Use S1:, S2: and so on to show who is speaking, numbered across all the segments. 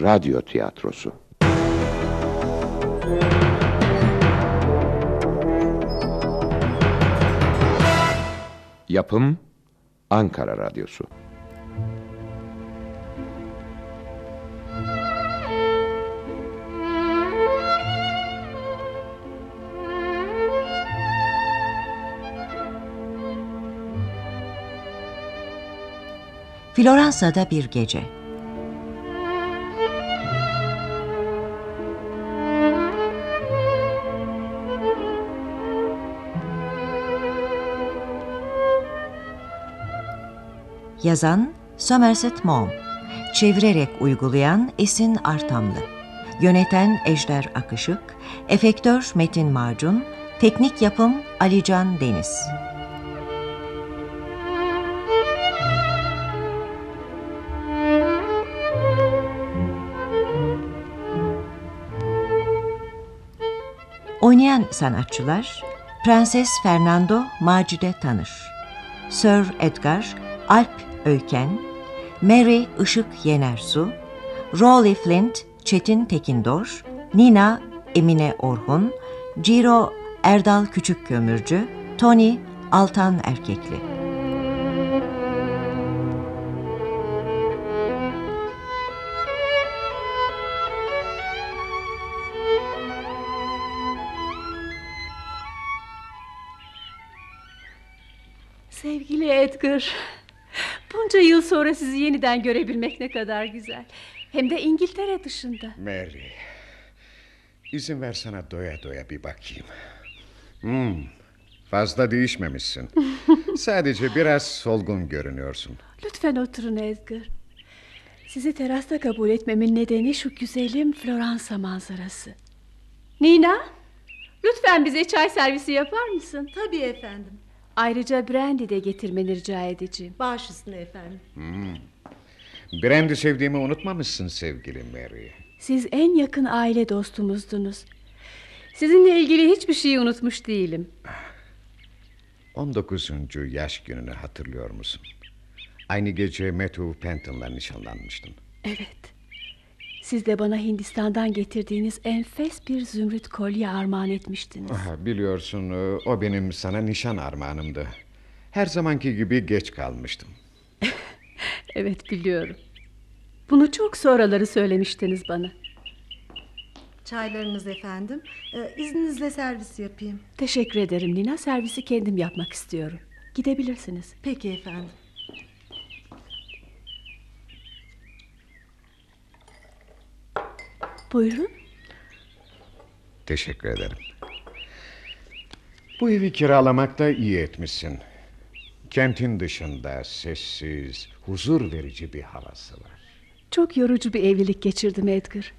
S1: Radyo Tiyatrosu Yapım Ankara Radyosu
S2: Floransa'da bir gece. Yazan Somerset Maugham. Çevirerek uygulayan Esin Artamlı. Yöneten Ejder Akışık. Efektör Metin Macun. Teknik yapım Alican Deniz. Oynayan sanatçılar Prenses Fernando Macide Tanır Sir Edgar Alp Öyken Mary Işık Yenersu Rolly Flint Çetin Tekindor Nina Emine Orhun Ciro Erdal Küçük Kömürcü Tony Altan Erkekli.
S3: Sevgili Edgar, bunca yıl sonra sizi yeniden görebilmek ne kadar güzel. Hem de İngiltere dışında.
S4: Mary, izin ver sana doya doya bir bakayım. Hmm, fazla değişmemişsin. Sadece biraz solgun görünüyorsun.
S3: Lütfen oturun Edgar. Sizi terasta kabul etmemin nedeni şu güzelim Floransa manzarası. Nina, lütfen bize çay servisi yapar mısın?
S5: Tabii efendim.
S3: Ayrıca brandy de getirmeni rica edeceğim.
S5: Baş üstüne efendim.
S4: Brandy sevdiğimi unutmamışsın sevgili Mary.
S3: Siz en yakın aile dostumuzdunuz. Sizinle ilgili hiçbir şeyi unutmuş değilim.
S4: 19. yaş gününü hatırlıyor musun? Aynı gece Matthew Penton'la nişanlanmıştın.
S3: Evet. Siz de bana Hindistan'dan getirdiğiniz enfes bir zümrüt kolye armağan etmiştiniz.
S4: Aha, biliyorsun e, o benim sana nişan armağanımdı. Her zamanki gibi geç kalmıştım.
S3: Evet biliyorum. Bunu çok sonraları söylemiştiniz bana.
S5: Çaylarınız efendim. Ee, izninizle servis yapayım.
S3: Teşekkür ederim Nina. Servisi kendim yapmak istiyorum. Gidebilirsiniz.
S5: Peki efendim.
S3: Buyurun.
S4: Teşekkür ederim. Bu evi kiralamakta iyi etmişsin. Kentin dışında sessiz, huzur verici bir havası var.
S3: Çok yorucu bir evlilik geçirdim Edgar.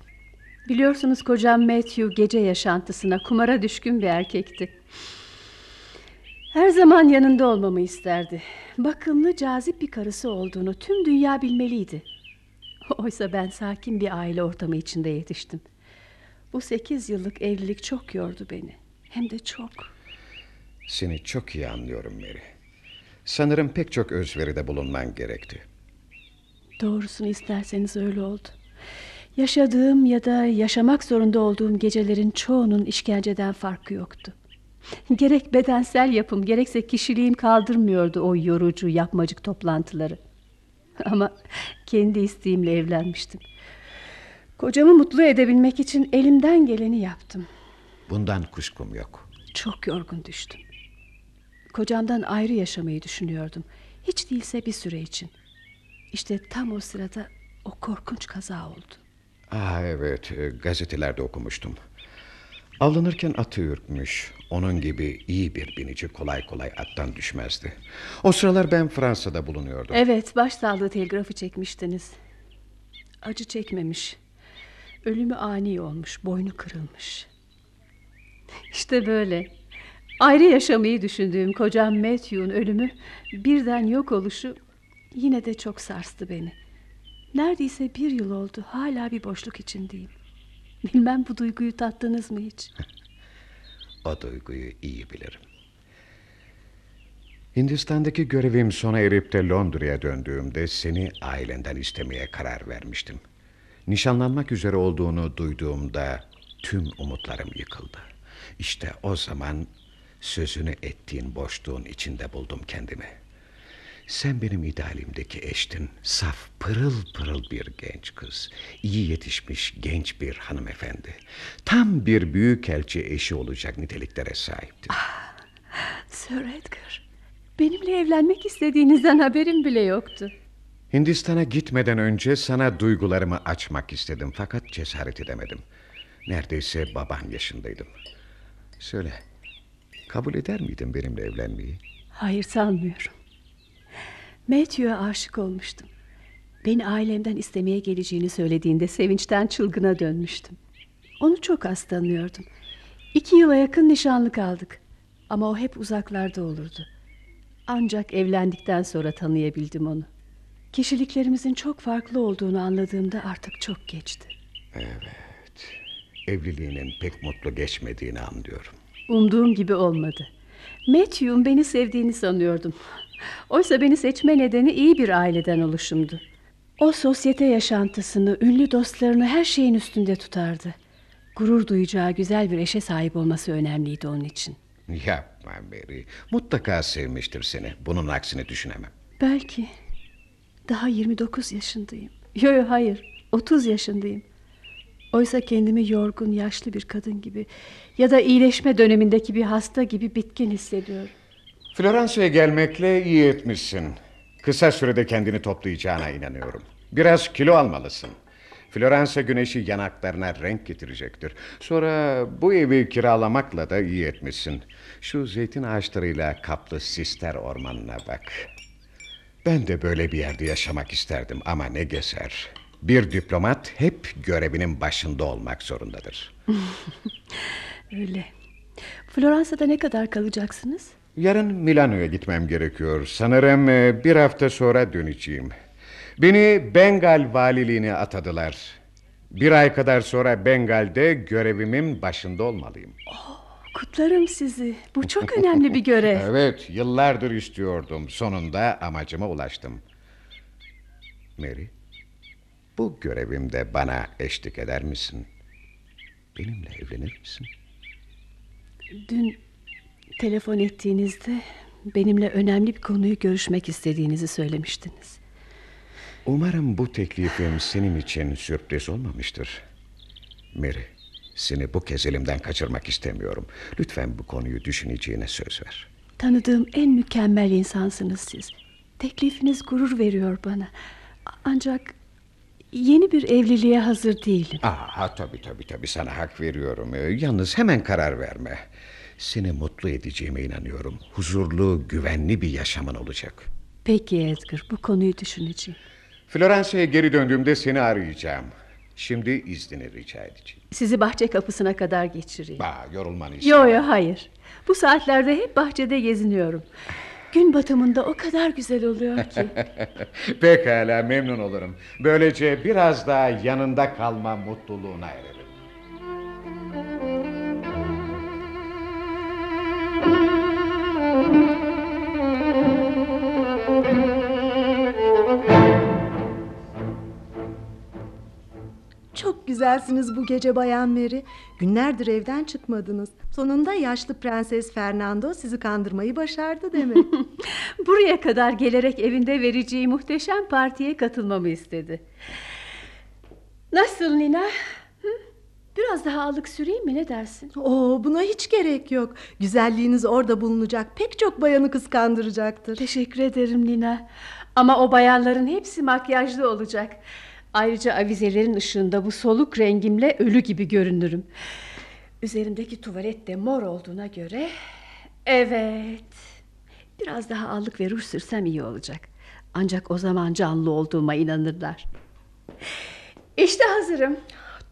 S3: Biliyorsunuz kocam Matthew gece yaşantısına, kumara düşkün bir erkekti. Her zaman yanında olmamı isterdi. Bakımlı, cazip bir karısı olduğunu tüm dünya bilmeliydi. Oysa ben sakin bir aile ortamı içinde yetiştim. Bu sekiz yıllık evlilik çok yordu beni. Hem de çok.
S4: Seni çok iyi anlıyorum Mary. Sanırım pek çok özveride bulunman gerekti.
S3: Doğrusunu isterseniz öyle oldu. Yaşadığım ya da yaşamak zorunda olduğum gecelerin çoğunun işkenceden farkı yoktu. Gerek bedensel yapım gerekse kişiliğim kaldırmıyordu o yorucu yapmacık toplantıları. Ama kendi isteğimle evlenmiştim. Kocamı mutlu edebilmek için elimden geleni yaptım.
S4: Bundan kuşkum yok.
S3: Çok yorgun düştüm. Kocamdan ayrı yaşamayı düşünüyordum. Hiç değilse bir süre için. İşte tam o sırada o korkunç kaza oldu.
S4: Ah evet, e, gazetelerde okumuştum. Avlanırken atı ürkmüş. Onun gibi iyi bir binici kolay kolay attan düşmezdi. O sıralar ben Fransa'da bulunuyordum.
S3: Evet, başsağlığı telgrafı çekmiştiniz. Acı çekmemiş. Ölümü ani olmuş, boynu kırılmış. İşte böyle. Ayrı yaşamayı düşündüğüm kocam Matthew'un ölümü birden yok oluşu yine de çok sarstı beni. Neredeyse bir yıl oldu hala bir boşluk içindeyim. Bilmem bu duyguyu tattınız mı hiç?
S4: O duyguyu iyi bilirim. Hindistan'daki görevim sona erip de Londra'ya döndüğümde seni ailenden istemeye karar vermiştim. Nişanlanmak üzere olduğunu duyduğumda tüm umutlarım yıkıldı. İşte o zaman sözünü ettiğin boşluğun içinde buldum kendimi. Sen benim idealimdeki eştin. Saf, pırıl pırıl bir genç kız. iyi yetişmiş genç bir hanımefendi. Tam bir büyükelçi eşi olacak niteliklere sahipti.
S3: Sir Edgar, benimle evlenmek istediğinizden haberim bile yoktu.
S4: Hindistan'a gitmeden önce sana duygularımı açmak istedim fakat cesaret edemedim. Neredeyse baban yaşındaydım. Söyle, kabul eder miydin benimle evlenmeyi?
S3: Hayır sanmıyorum. Matthew'a aşık olmuştum. Beni ailemden istemeye geleceğini söylediğinde sevinçten çılgına dönmüştüm. Onu çok az tanıyordum. İki yıla yakın nişanlı kaldık. Ama o hep uzaklarda olurdu. Ancak evlendikten sonra tanıyabildim onu. Kişiliklerimizin çok farklı olduğunu anladığımda artık çok geçti.
S4: Evet, evliliğinin pek mutlu geçmediğini anlıyorum.
S3: Umduğum gibi olmadı. Matthew'un beni sevdiğini sanıyordum. Oysa beni seçme nedeni iyi bir aileden oluşumdu. O sosyete yaşantısını, ünlü dostlarını her şeyin üstünde tutardı. Gurur duyacağı güzel bir eşe sahip olması önemliydi onun için.
S4: Yapma Mary, mutlaka sevmiştir seni. Bunun aksini düşünemem.
S3: Belki. Daha 29 yaşındayım. Yo yo hayır, 30 yaşındayım. Oysa kendimi yorgun, yaşlı bir kadın gibi ya da iyileşme dönemindeki bir hasta gibi bitkin hissediyorum.
S4: Floransa'ya gelmekle iyi etmişsin. Kısa sürede kendini toplayacağına inanıyorum. Biraz kilo almalısın. Floransa güneşi yanaklarına renk getirecektir. Sonra bu evi kiralamakla da iyi etmişsin. Şu zeytin ağaçlarıyla kaplı sister ormanına bak. Ben de böyle bir yerde yaşamak isterdim ama ne gezer. Bir diplomat hep görevinin başında olmak zorundadır.
S3: Öyle. Floransa'da ne kadar kalacaksınız?
S4: Yarın Milano'ya gitmem gerekiyor. Sanırım e, bir hafta sonra döneceğim. Beni Bengal valiliğine atadılar. Bir ay kadar sonra Bengal'de görevimin başında olmalıyım.
S3: Kutlarım sizi. Bu çok önemli bir görev.
S4: Evet, yıllardır istiyordum. Sonunda amacıma ulaştım. Mary, bu görevimde bana eşlik eder misin? Benimle evlenir misin?
S3: Dün telefon ettiğinizde benimle önemli bir konuyu görüşmek istediğinizi söylemiştiniz.
S4: Umarım bu teklifim senin için sürpriz olmamıştır. Mary, seni bu kez elimden kaçırmak istemiyorum. Lütfen bu konuyu düşüneceğine söz ver.
S3: Tanıdığım en mükemmel insansınız siz. Teklifiniz gurur veriyor bana. Ancak yeni bir evliliğe hazır değilim.
S4: Aa, tabii tabii tabii sana hak veriyorum. Ee, Yalnız hemen karar verme. Seni mutlu edeceğime inanıyorum. Huzurlu, güvenli bir yaşamın olacak.
S3: Peki Edgar, bu konuyu düşüneceğim.
S4: Floransa'ya geri döndüğümde seni arayacağım. Şimdi iznini rica edeceğim.
S3: Sizi bahçe kapısına kadar geçireyim.
S4: Aa, yorulmanı
S3: Yo
S4: istemem.
S3: yo hayır. Bu saatlerde hep bahçede geziniyorum. Gün batımında o kadar güzel oluyor ki.
S4: Pekala memnun olurum. Böylece biraz daha yanında kalma mutluluğuna ererim.
S5: Güzelsiniz bu gece Bayan Mary. Günlerdir evden çıkmadınız. Sonunda yaşlı Prenses Fernando sizi kandırmayı başardı demek.
S3: Buraya kadar gelerek evinde vereceği muhteşem partiye katılmamı istedi. Nasıl Nina? Biraz daha ağırlık süreyim mi ne dersin?
S5: Oo, buna hiç gerek yok. Güzelliğiniz orada bulunacak. Pek çok bayanı kıskandıracaktır.
S3: Teşekkür ederim Nina. Ama o bayanların hepsi makyajlı olacak. Ayrıca avizelerin ışığında bu soluk rengimle ölü gibi görünürüm. Üzerimdeki tuvalet de mor olduğuna göre... Evet. Biraz daha allık ve ruj sürsem iyi olacak. Ancak o zaman canlı olduğuma inanırlar. İşte hazırım.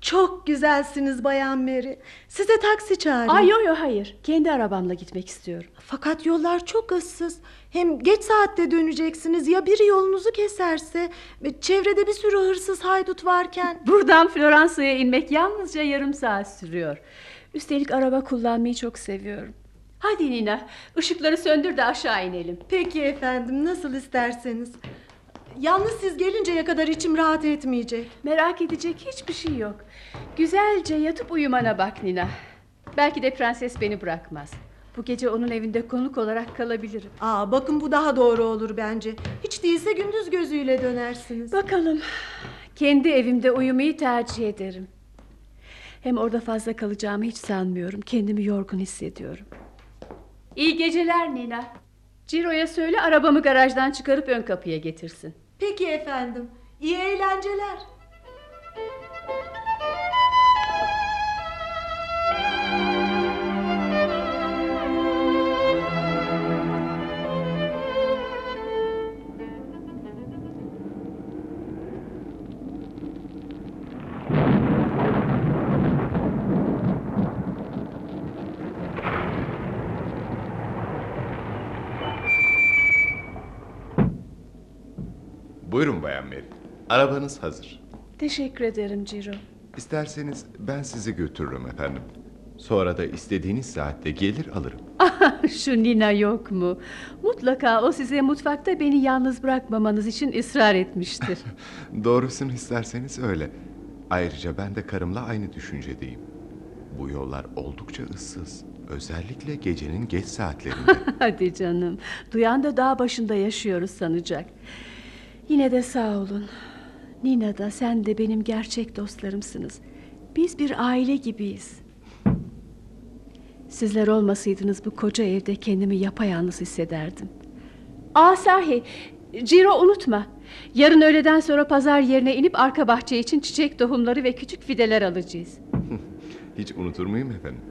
S5: Çok güzelsiniz Bayan Mary. Size taksi çağırayım.
S3: Ay yo yo hayır. Kendi arabamla gitmek istiyorum.
S5: Fakat yollar çok ıssız. Hem geç saatte döneceksiniz. Ya biri yolunuzu keserse? Ve Çevrede bir sürü hırsız haydut varken.
S3: Buradan Floransa'ya inmek yalnızca yarım saat sürüyor. Üstelik araba kullanmayı çok seviyorum. Hadi Nina, ışıkları söndür de aşağı inelim.
S5: Peki efendim nasıl isterseniz. Yalnız siz gelinceye kadar içim rahat etmeyecek.
S3: Merak edecek hiçbir şey yok. Güzelce yatıp uyumana bak Nina. Belki de prenses beni bırakmaz. Bu gece onun evinde konuk olarak kalabilirim.
S5: Aa bakın bu daha doğru olur bence. Hiç değilse gündüz gözüyle dönersiniz.
S3: Bakalım. Kendi evimde uyumayı tercih ederim. Hem orada fazla kalacağımı hiç sanmıyorum. Kendimi yorgun hissediyorum. İyi geceler Nina. Ciro'ya söyle arabamı garajdan çıkarıp ön kapıya getirsin.
S5: Peki efendim. İyi eğlenceler.
S6: Buyurun Bayan Mary. Arabanız hazır.
S3: Teşekkür ederim Ciro.
S6: İsterseniz ben sizi götürürüm efendim. Sonra da istediğiniz saatte gelir alırım.
S3: Şu Nina yok mu? Mutlaka o size mutfakta beni yalnız bırakmamanız için ısrar etmiştir.
S6: Doğrusunu isterseniz öyle. Ayrıca ben de karımla aynı düşüncedeyim. Bu yollar oldukça ıssız. Özellikle gecenin geç saatlerinde.
S3: Hadi canım. Duyan da dağ başında yaşıyoruz sanacak. Yine de sağ olun. Nina da sen de benim gerçek dostlarımsınız. Biz bir aile gibiyiz. Sizler olmasaydınız bu koca evde kendimi yapayalnız hissederdim. Aa sahi, Ciro unutma. Yarın öğleden sonra pazar yerine inip arka bahçe için çiçek tohumları ve küçük fideler alacağız.
S6: Hiç unutur muyum efendim?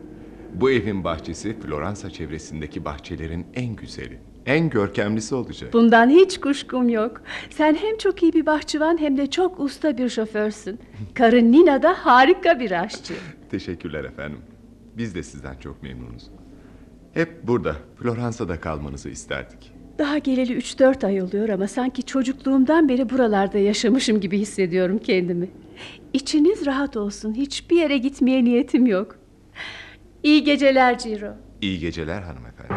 S6: Bu evin bahçesi Floransa çevresindeki bahçelerin en güzeli, en görkemlisi olacak.
S3: Bundan hiç kuşkum yok. Sen hem çok iyi bir bahçıvan hem de çok usta bir şoförsün. Karın Nina da harika bir aşçı.
S6: Teşekkürler efendim. Biz de sizden çok memnunuz. Hep burada, Floransa'da kalmanızı isterdik.
S3: Daha geleli üç dört ay oluyor ama sanki çocukluğumdan beri buralarda yaşamışım gibi hissediyorum kendimi. İçiniz rahat olsun. Hiçbir yere gitmeye niyetim yok. İyi geceler Ciro.
S6: İyi geceler hanımefendi.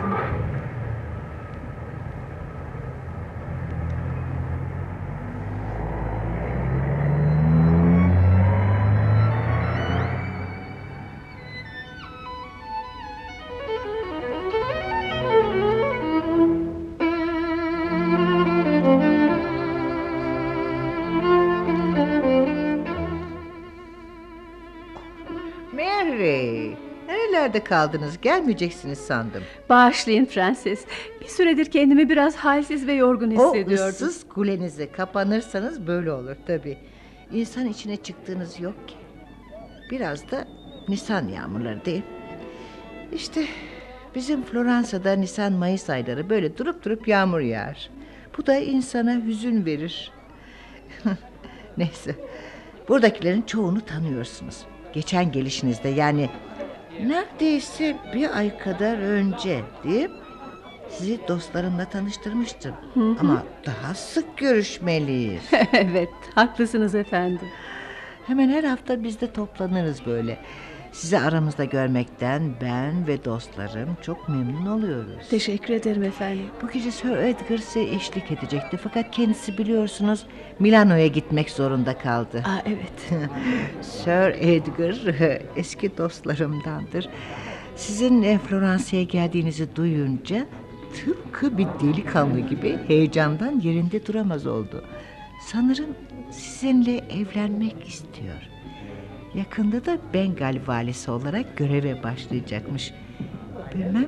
S7: Kaldınız? Gelmeyeceksiniz sandım.
S3: Bağışlayın prenses. Bir süredir kendimi biraz halsiz ve yorgun
S7: O
S3: hissediyordum.
S7: ıssız kulenize kapanırsanız böyle olur tabii. İnsan içine çıktığınız yok ki. Biraz da Nisan yağmurları değil. İşte bizim Floransa'da Nisan-Mayıs ayları böyle durup durup yağmur yağar. Bu da insana hüzün verir. Neyse. Buradakilerin çoğunu tanıyorsunuz. Geçen gelişinizde yani neredeyse bir ay kadar önce mi? Sizi dostlarımla tanıştırmıştım. Ama daha sık görüşmeliyiz.
S3: evet, haklısınız efendim.
S7: Hemen her hafta biz de toplanırız böyle. Sizi aramızda görmekten ben ve dostlarım çok memnun oluyoruz.
S3: Teşekkür ederim efendim.
S7: Bu gece Sir Edgar size eşlik edecekti. Fakat kendisi biliyorsunuz Milano'ya gitmek zorunda kaldı.
S3: Aa, evet.
S7: Sir Edgar eski dostlarımdandır. Sizin e, Floransa'ya geldiğinizi duyunca tıpkı bir delikanlı gibi heyecandan yerinde duramaz oldu. Sanırım sizinle evlenmek istiyor. Yakında da Bengal valisi olarak göreve başlayacakmış. Bilmem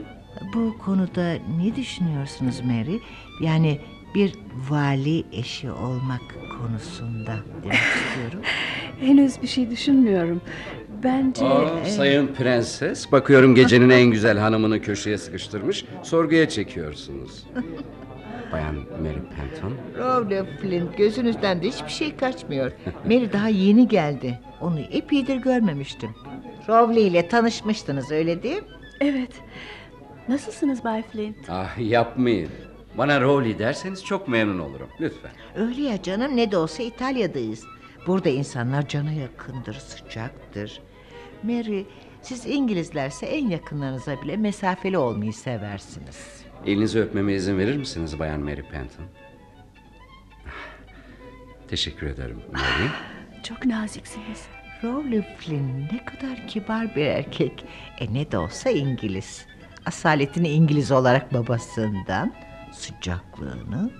S7: bu konuda ne düşünüyorsunuz Mary? Yani bir vali eşi olmak konusunda demek istiyorum.
S3: Henüz bir şey düşünmüyorum. Bence...
S8: Aa, sayın prenses, bakıyorum gecenin en güzel hanımını köşeye sıkıştırmış, sorguya çekiyorsunuz. Bayan Mary Penton,
S7: Rowley Flint gözünüzden de hiçbir şey kaçmıyor. Mary daha yeni geldi. Onu epeydir görmemiştim. Rowley ile tanışmıştınız öyle değil mi?
S3: Evet. Nasılsınız Bay Flint?
S8: ah yapmayın. Bana Rowley derseniz çok memnun olurum, lütfen.
S7: Öyle ya canım ne de olsa İtalya'dayız. Burada insanlar cana yakındır, sıcaktır. Mary siz İngilizlerse en yakınlarınıza bile mesafeli olmayı seversiniz.
S8: Elinizi öpmeme izin verir misiniz Bayan Mary Penton? Teşekkür ederim Mary.
S3: Çok naziksiniz.
S7: Rowley Flynn ne kadar kibar bir erkek. E ne de olsa İngiliz. Asaletini İngiliz olarak babasından, sıcaklığını,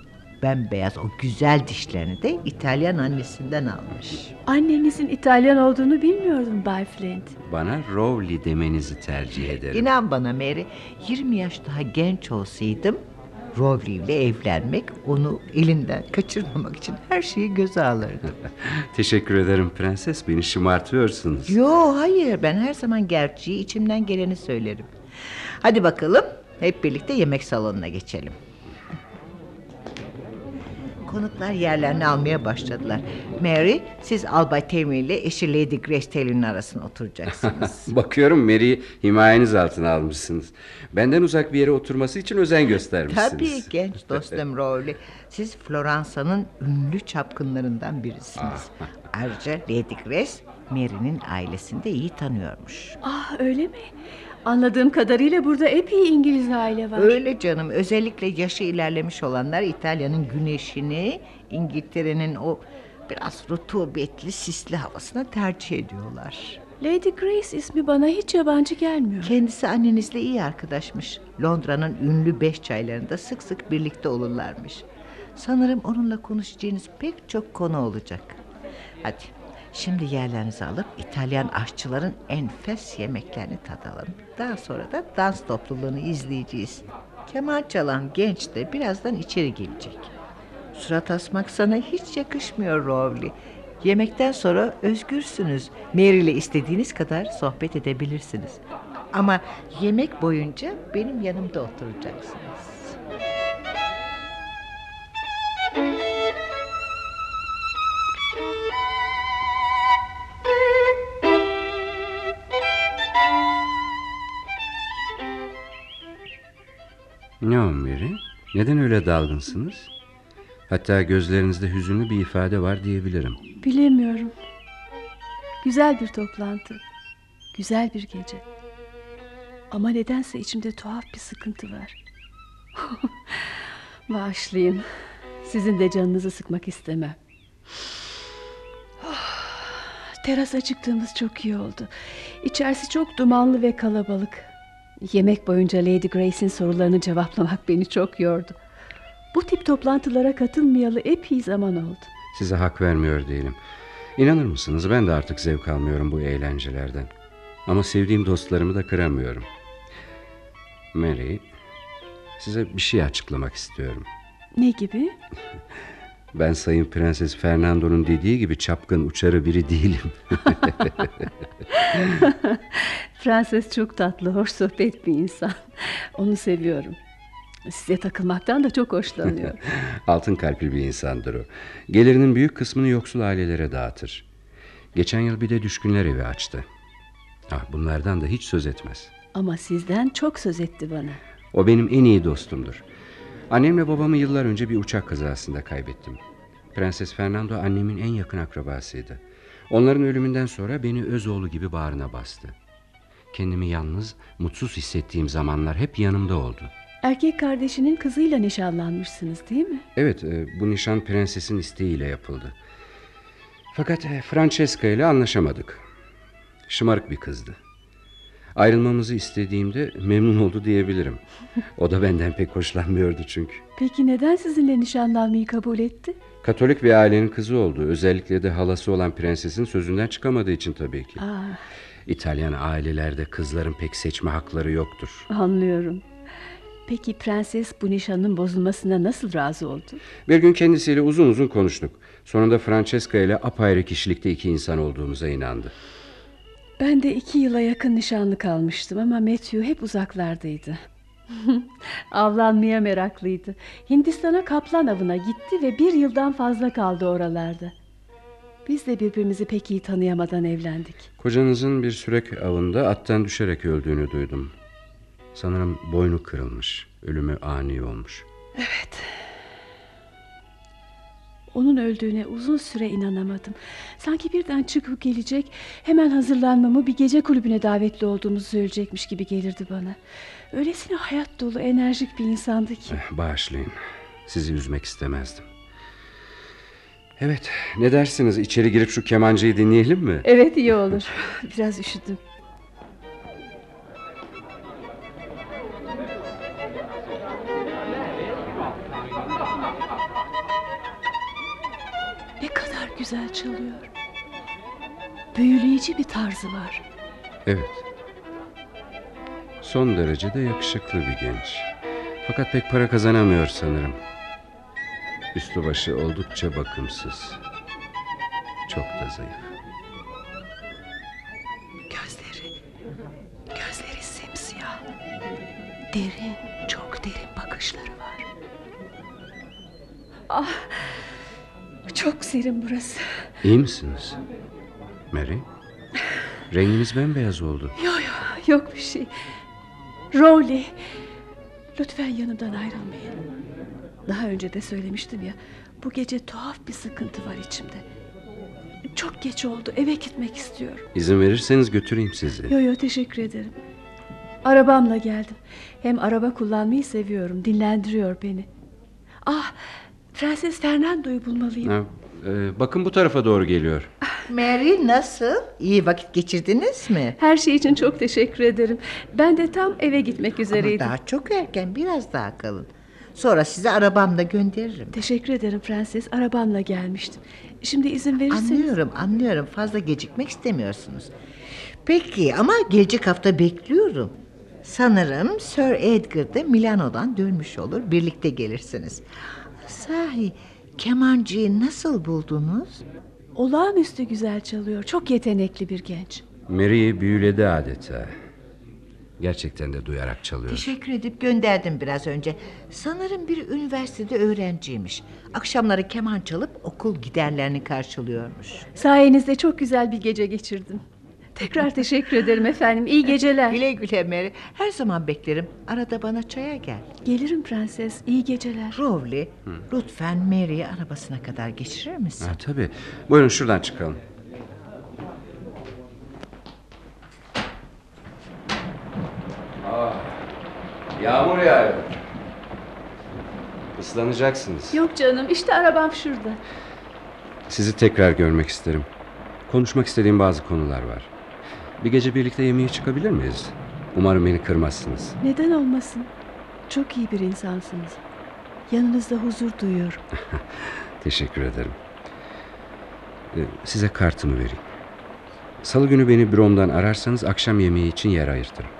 S7: bembeyaz o güzel dişlerini de İtalyan annesinden almış.
S3: Annenizin İtalyan olduğunu bilmiyordum Bay Flint.
S8: Bana Rowley demenizi tercih ederim.
S7: İnan bana Mary, 20 yaş daha genç olsaydım Rowley ile evlenmek, onu elinden kaçırmamak için her şeyi göze alırdım.
S8: Teşekkür ederim prenses. Beni şımartıyorsunuz.
S7: Yo hayır ben her zaman gerçeği içimden geleni söylerim. Hadi bakalım hep birlikte yemek salonuna geçelim. Konuklar yerlerini almaya başladılar. Mary siz Albay Temry ile eşi Lady Grace Taylor'ın arasına oturacaksınız.
S8: Bakıyorum Mary'i himayeniz altına almışsınız. Benden uzak bir yere oturması için özen göstermişsiniz.
S7: Tabii genç dostum Rowley. Siz Floransa'nın ünlü çapkınlarından birisiniz. Ayrıca Lady Grace Mary'nin ailesini de iyi tanıyormuş.
S3: Ah öyle mi? Anladığım kadarıyla burada epey İngiliz aile var.
S7: Öyle canım. Özellikle yaşı ilerlemiş olanlar İtalya'nın güneşini, İngiltere'nin o biraz rutubetli, sisli havasına tercih ediyorlar.
S3: Lady Grace ismi bana hiç yabancı gelmiyor.
S7: Kendisi annenizle iyi arkadaşmış. Londra'nın ünlü beş çaylarında sık sık birlikte olurlarmış. Sanırım onunla konuşacağınız pek çok konu olacak. Hadi şimdi yerlerinizi alıp İtalyan aşçıların enfes yemeklerini tadalım. Daha sonra da dans topluluğunu izleyeceğiz. Kemal çalan genç de birazdan içeri gelecek. Surat asmak sana hiç yakışmıyor Rowley. Yemekten sonra özgürsünüz. Mary ile istediğiniz kadar sohbet edebilirsiniz. Ama yemek boyunca benim yanımda oturacaksınız.
S8: Ne o? Neden öyle dalgınsınız? Hatta gözlerinizde hüzünlü bir ifade var diyebilirim.
S3: Bilemiyorum. Güzel bir toplantı. Güzel bir gece. Ama nedense içimde tuhaf bir sıkıntı var. Bağışlayın. Sizin de canınızı sıkmak istemem. Terasa çıktığımız çok iyi oldu. İçerisi çok dumanlı ve kalabalık. Yemek boyunca Lady Grace'in sorularını cevaplamak beni çok yordu. Bu tip toplantılara katılmayalı epey zaman oldu.
S8: Size hak vermiyor değilim. İnanır mısınız ben de artık zevk almıyorum bu eğlencelerden. Ama sevdiğim dostlarımı da kıramıyorum. Mary, size bir şey açıklamak istiyorum.
S3: Ne gibi?
S8: Ben Sayın Prenses Fernando'nun dediği gibi çapkın uçarı biri değilim.
S3: Prenses çok tatlı, hoş sohbet bir insan. Onu seviyorum. Size takılmaktan da çok hoşlanıyor.
S8: Altın kalpli bir insandır o. Gelirinin büyük kısmını yoksul ailelere dağıtır. Geçen yıl bir de düşkünler evi açtı. Ah, bunlardan da hiç söz etmez.
S3: Ama sizden çok söz etti bana.
S8: O benim en iyi dostumdur. Annemle babamı yıllar önce bir uçak kazasında kaybettim. Prenses Fernando annemin en yakın akrabasıydı. Onların ölümünden sonra beni öz oğlu gibi bağrına bastı. Kendimi yalnız, mutsuz hissettiğim zamanlar hep yanımda oldu.
S3: Erkek kardeşinin kızıyla nişanlanmışsınız değil mi?
S8: Evet, e, bu nişan prensesin isteğiyle yapıldı. Fakat e, Francesca ile anlaşamadık. Şımarık bir kızdı. Ayrılmamızı istediğimde memnun oldu diyebilirim. O da benden pek hoşlanmıyordu çünkü.
S3: Peki neden sizinle nişanlanmayı kabul etti?
S8: Katolik bir ailenin kızı oldu. Özellikle de halası olan prensesin sözünden çıkamadığı için tabii ki.
S3: Aa,
S8: İtalyan ailelerde kızların pek seçme hakları yoktur.
S3: anlıyorum. Peki prenses bu nişanın bozulmasına nasıl razı oldu?
S8: Bir gün kendisiyle uzun uzun konuştuk. Sonunda Francesca ile apayrı kişilikte iki insan olduğumuza inandı.
S3: Ben de iki yıla yakın nişanlı kalmıştım ama Matthew hep uzaklardaydı. Avlanmaya meraklıydı. Hindistan'a kaplan avına gitti ve bir yıldan fazla kaldı oralarda. Biz de birbirimizi pek iyi tanıyamadan evlendik.
S8: Kocanızın bir sürek avında attan düşerek öldüğünü duydum. Sanırım boynu kırılmış. Ölümü ani olmuş.
S3: Onun öldüğüne uzun süre inanamadım. Sanki birden çıkıp gelecek, hemen hazırlanmamı bir gece kulübüne davetli olduğumuzu söyleyecekmiş gibi gelirdi bana. Öylesine hayat dolu, enerjik bir insandı ki.
S8: Eh, Bağışlayın. Sizi üzmek istemezdim. Evet ne dersiniz içeri girip şu kemancıyı dinleyelim mi?
S3: Evet iyi olur. Biraz üşüdüm. Güzel çalıyor. Büyüleyici bir tarzı var.
S8: Evet. Son derece de yakışıklı bir genç. Fakat pek para kazanamıyor sanırım. Üstü başı oldukça bakımsız. Çok da zayıf.
S3: Gözleri, gözleri simsiyah. Derin, çok derin bakışları var. Ah, çok serin burası.
S8: İyi misiniz? Mary? Renginiz bembeyaz oldu.
S3: Yok yok, yok bir şey. Rowley, lütfen yanımdan ayrılmayın. Daha önce de söylemiştim ya, bu gece tuhaf bir sıkıntı var içimde. Çok geç oldu, eve gitmek istiyorum.
S8: İzin verirseniz götüreyim sizi.
S3: Yo yo teşekkür ederim. Arabamla geldim. Hem araba kullanmayı seviyorum. Dinlendiriyor beni. Ah, Prenses Fernando'yu bulmalıyım.
S8: Ha, e, bakın bu tarafa doğru geliyor.
S7: Mary nasıl? İyi vakit geçirdiniz mi?
S3: Her şey için çok teşekkür ederim. Ben de tam eve gitmek
S7: Ama
S3: üzereydim.
S7: daha çok erken biraz daha kalın. Sonra sizi arabamla gönderirim.
S3: Teşekkür ederim Prenses. Arabamla gelmiştim. Şimdi izin verirseniz...
S7: Anlıyorum anlıyorum fazla gecikmek istemiyorsunuz. Peki ama gelecek hafta bekliyorum. Sanırım Sir Edgar da Milano'dan dönmüş olur. Birlikte gelirsiniz. Sahi kemancıyı nasıl buldunuz?
S3: Olağanüstü güzel çalıyor. Çok yetenekli bir genç.
S8: Mary'i büyüledi adeta. Gerçekten de duyarak çalıyor.
S7: Teşekkür edip gönderdim biraz önce. Sanırım bir üniversitede öğrenciymiş. Akşamları keman çalıp okul giderlerini karşılıyormuş.
S3: Sayenizde çok güzel bir gece geçirdim. Tekrar teşekkür ederim efendim. İyi geceler.
S7: Güle güle Mary. Her zaman beklerim. Arada bana çaya gel.
S3: Gelirim prenses. İyi geceler.
S7: Rowley, lütfen Mary'i arabasına kadar geçirir misin?
S8: Ha, tabii. Buyurun şuradan çıkalım. yağmur yağıyor. Islanacaksınız.
S3: Yok canım işte arabam şurada.
S8: Sizi tekrar görmek isterim. Konuşmak istediğim bazı konular var. Bir gece birlikte yemeğe çıkabilir miyiz? Umarım beni kırmazsınız.
S3: Neden olmasın? Çok iyi bir insansınız. Yanınızda huzur duyuyorum.
S8: Teşekkür ederim. Ee, Size kartımı vereyim. Salı günü beni büromdan ararsanız akşam yemeği için yer ayırtırım.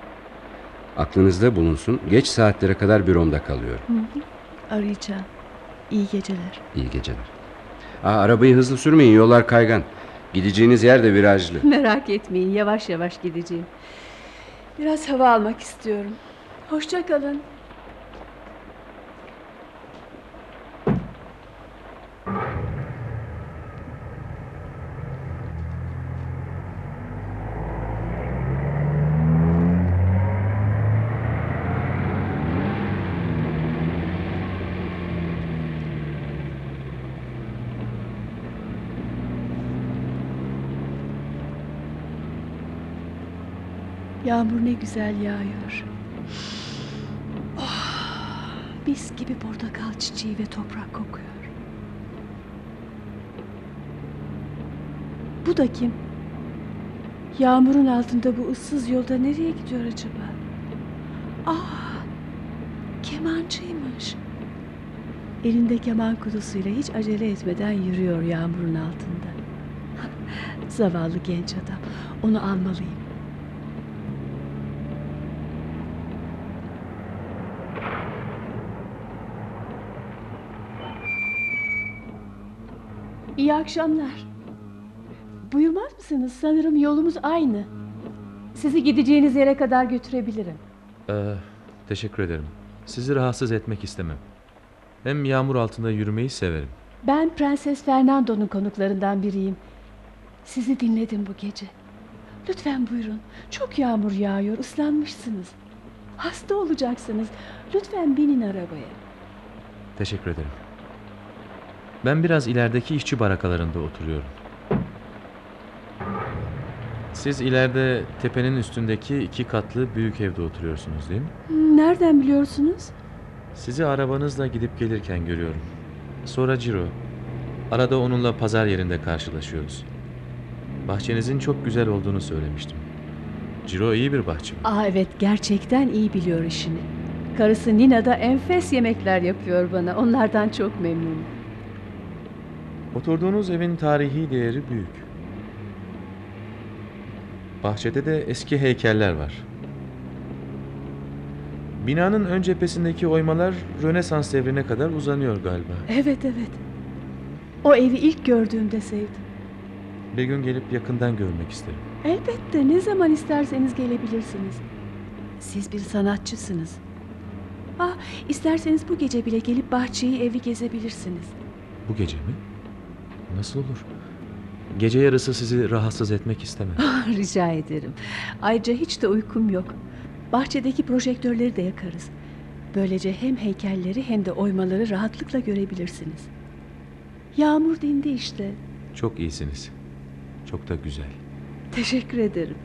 S8: Aklınızda bulunsun. Geç saatlere kadar büromda kalıyorum.
S3: Arayacağım. İyi geceler.
S8: İyi geceler. Aa, arabayı hızlı sürmeyin. Yollar kaygan. Gideceğiniz yer de virajlı.
S3: Merak etmeyin yavaş yavaş gideceğim. Biraz hava almak istiyorum. Hoşça kalın. Yağmur ne güzel yağıyor. Oh, mis gibi portakal çiçeği ve toprak kokuyor. Bu da kim? Yağmurun altında bu ıssız yolda nereye gidiyor acaba? Ah, kemancıymış. Elinde keman kutusuyla hiç acele etmeden yürüyor yağmurun altında. Zavallı genç adam. Onu almalıyım. İyi akşamlar. Buyurmaz mısınız? Sanırım yolumuz aynı. Sizi gideceğiniz yere kadar götürebilirim.
S9: Ee, teşekkür ederim. Sizi rahatsız etmek istemem. Hem yağmur altında yürümeyi severim.
S3: Ben Prenses Fernando'nun konuklarından biriyim. Sizi dinledim bu gece. Lütfen buyurun. Çok yağmur yağıyor, ıslanmışsınız. Hasta olacaksınız. Lütfen binin arabaya.
S9: Teşekkür ederim. Ben biraz ilerideki işçi barakalarında oturuyorum. Siz ileride tepenin üstündeki iki katlı büyük evde oturuyorsunuz değil mi?
S3: Nereden biliyorsunuz?
S9: Sizi arabanızla gidip gelirken görüyorum. Sonra Ciro. Arada onunla pazar yerinde karşılaşıyoruz. Bahçenizin çok güzel olduğunu söylemiştim. Ciro iyi bir bahçe.
S3: Aa evet gerçekten iyi biliyor işini. Karısı Nina da enfes yemekler yapıyor bana. Onlardan çok memnunum.
S9: Oturduğunuz evin tarihi değeri büyük. Bahçede de eski heykeller var. Binanın ön cephesindeki oymalar Rönesans devrine kadar uzanıyor galiba.
S3: Evet evet. O evi ilk gördüğümde sevdim.
S9: Bir gün gelip yakından görmek isterim.
S3: Elbette ne zaman isterseniz gelebilirsiniz. Siz bir sanatçısınız. Ah, isterseniz bu gece bile gelip bahçeyi evi gezebilirsiniz.
S9: Bu gece mi? Nasıl olur? Gece yarısı sizi rahatsız etmek istemem.
S3: Ah, Rica ederim. Ayrıca hiç de uykum yok. Bahçedeki projektörleri de yakarız. Böylece hem heykelleri hem de oymaları rahatlıkla görebilirsiniz. Yağmur dindi işte.
S9: Çok iyisiniz. Çok da güzel.
S3: Teşekkür ederim.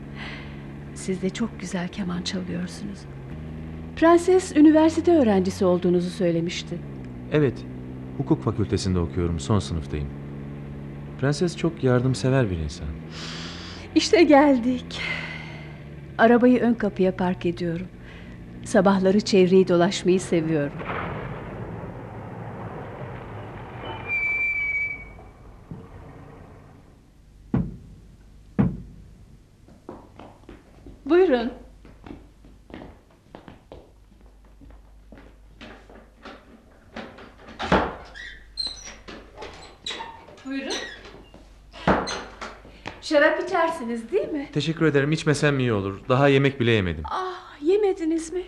S3: Siz de çok güzel keman çalıyorsunuz. Prenses üniversite öğrencisi olduğunuzu söylemişti.
S9: Evet, hukuk fakültesinde okuyorum. Son sınıftayım. Prenses çok yardımsever bir insan.
S3: İşte geldik. Arabayı ön kapıya park ediyorum. Sabahları çevreyi dolaşmayı seviyorum. Buyurun. Buyurun. Şarap içersiniz değil mi?
S9: Teşekkür ederim. İçmesem iyi olur. Daha yemek bile yemedim.
S3: Ah, yemediniz mi?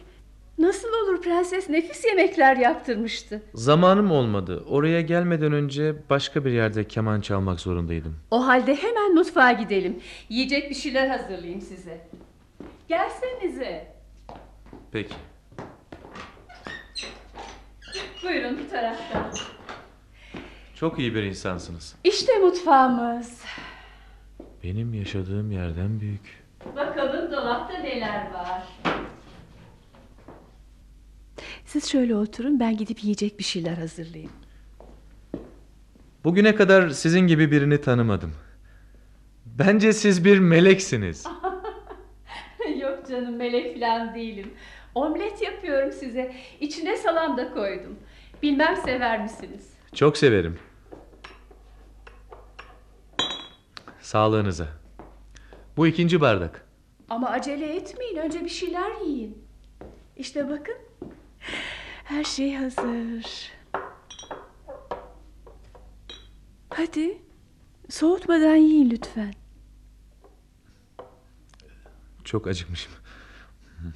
S3: Nasıl olur prenses nefis yemekler yaptırmıştı.
S9: Zamanım olmadı. Oraya gelmeden önce başka bir yerde keman çalmak zorundaydım.
S3: O halde hemen mutfağa gidelim. Yiyecek bir şeyler hazırlayayım size. Gelsenize.
S9: Peki.
S3: Buyurun bu taraftan.
S9: Çok iyi bir insansınız.
S3: İşte mutfağımız.
S9: Benim yaşadığım yerden büyük.
S3: Bakalım dolapta neler var. Siz şöyle oturun ben gidip yiyecek bir şeyler hazırlayayım.
S9: Bugüne kadar sizin gibi birini tanımadım. Bence siz bir meleksiniz.
S3: Yok canım melek falan değilim. Omlet yapıyorum size. İçine salam da koydum. Bilmem sever misiniz?
S9: Çok severim. Sağlığınıza. Bu ikinci bardak.
S3: Ama acele etmeyin. Önce bir şeyler yiyin. İşte bakın. Her şey hazır. Hadi. Soğutmadan yiyin lütfen.
S9: Çok acıkmışım.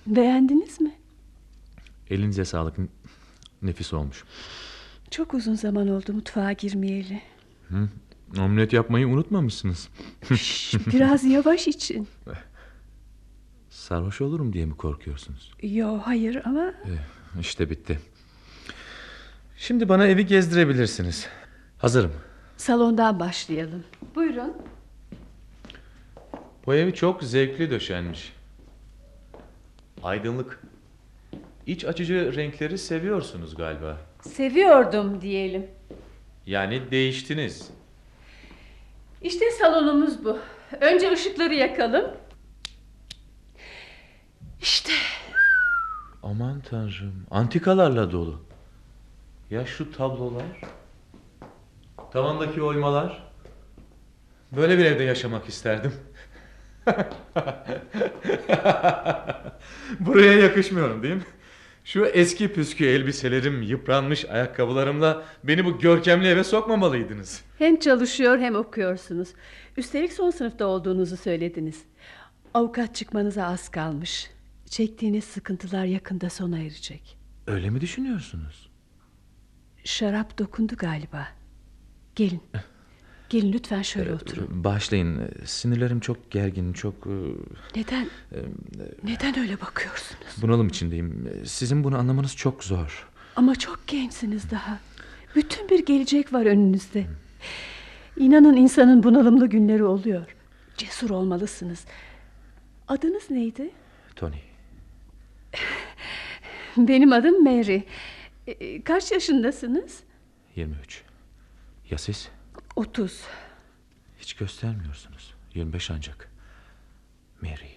S3: Beğendiniz mi?
S9: Elinize sağlık. Nefis olmuş.
S3: Çok uzun zaman oldu mutfağa girmeyeli.
S9: Hı? Omlet yapmayı unutmamışsınız.
S3: Şş, biraz yavaş için.
S9: Sarhoş olurum diye mi korkuyorsunuz?
S3: Yo hayır ama
S9: Eh, İşte bitti. Şimdi bana evi gezdirebilirsiniz. Hazırım.
S3: salondan başlayalım. Buyurun.
S9: Bu evi çok zevkli döşenmiş. Aydınlık. İç açıcı renkleri seviyorsunuz galiba.
S3: Seviyordum diyelim.
S9: Yani değiştiniz.
S3: İşte salonumuz bu. Önce ışıkları yakalım. İşte
S9: Aman tanrım. Antikalarla dolu. Ya şu tablolar? Tavandaki oymalar? Böyle bir evde yaşamak isterdim. Buraya yakışmıyorum değil mi? Şu eski püskü elbiselerim, yıpranmış ayakkabılarımla beni bu görkemli eve sokmamalıydınız.
S3: hem çalışıyor hem okuyorsunuz. Üstelik son sınıfta olduğunuzu söylediniz. Avukat çıkmanıza az kalmış. Çektiğiniz sıkıntılar yakında sona erecek.
S9: Öyle mi düşünüyorsunuz?
S3: Şarap dokundu galiba. Gelin. Gelin lütfen şöyle oturun.
S9: Bağışlayın, sinirlerim çok gergin, çok... e,
S3: Neden? Neden öyle bakıyorsunuz?
S9: Bunalım içindeyim. Sizin bunu anlamanız çok zor.
S3: Ama çok gençsiniz daha. Bütün bir gelecek var önünüzde. İnanın insanın bunalımlı günleri oluyor. Cesur olmalısınız. Adınız neydi?
S9: Tony.
S3: Benim adım Mary. E, Kaç yaşındasınız?
S9: 23. Ya siz?
S3: Otuz.
S9: Hiç göstermiyorsunuz. 25 ancak. Mary.